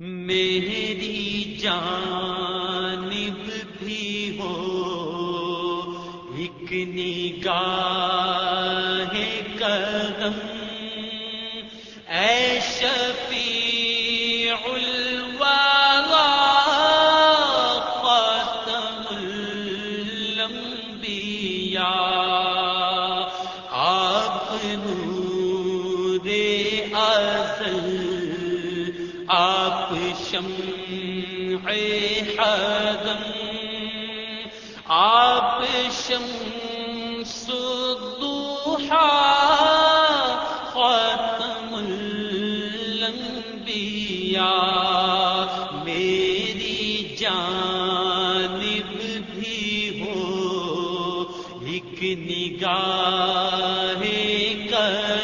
میری جانب بھی ہو ایک نگاہ کرم اے شفیع آپ شمع حدم آپ شمس الضحا خاتم الانبیاء، میری جانب بھی ہو، ایک نگاہ کرم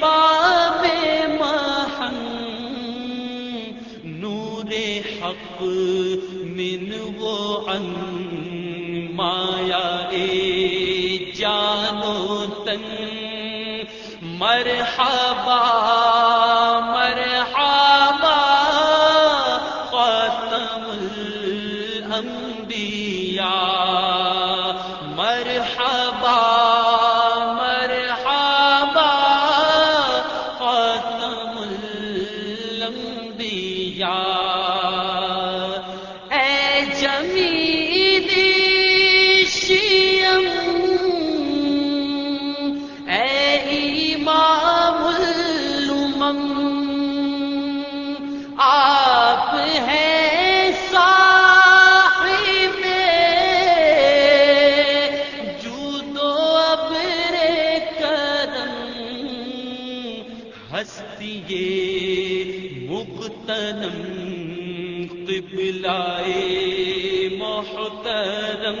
باب محن نور حق من وہ ان مایا اے جانو تن مرحبا مرحبا آپ ہیں صاحب جود و ابر کرم ہستی مقتنم قبلائے محترم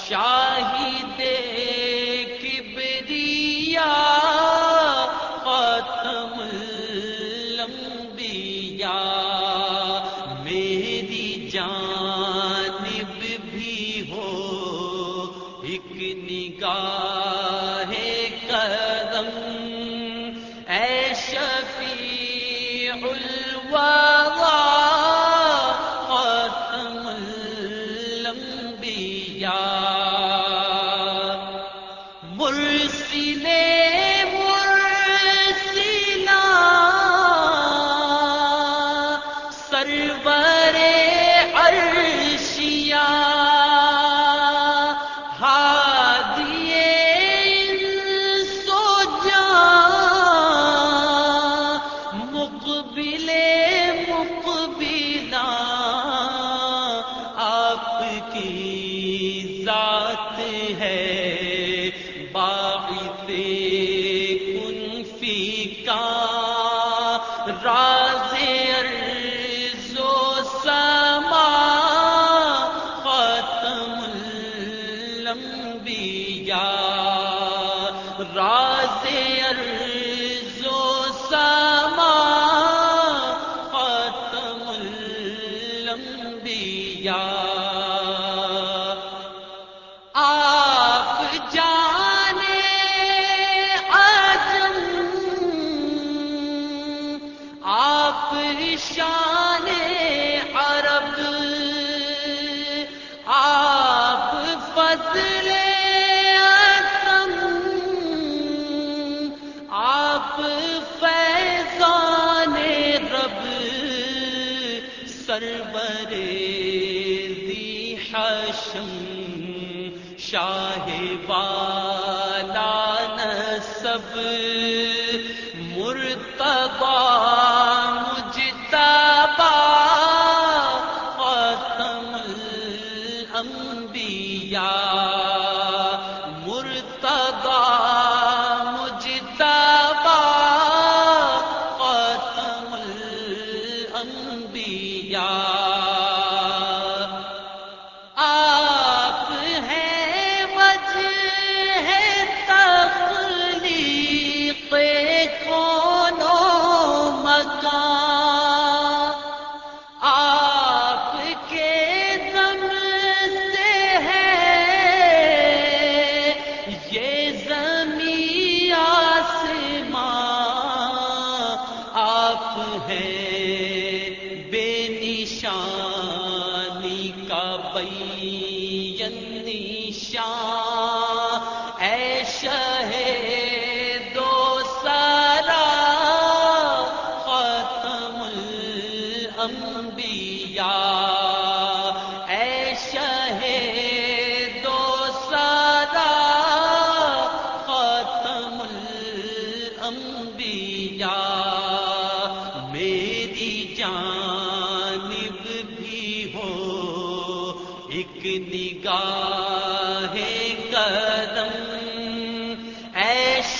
شاہد کبریا خاتم لمبیا میری جانب بھی ہو ایک نگاہ یا مرسلے ذات ہے باعث کن فی کا راز عرض و سما ختم الانبیاء راز عرض آپ جانے آزم آپ شان عرب آپ فضل عصم آپ فیضان رب سرور شاہ والا سب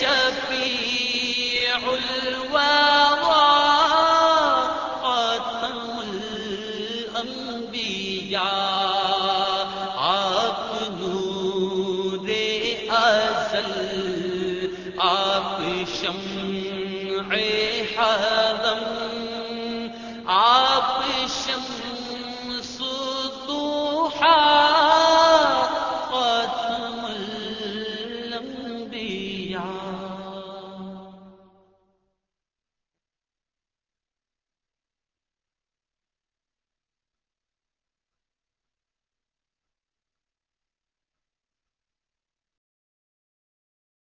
شفیع الورا خاتم الانبیاء آپ نور ازل آپ شمع حق یار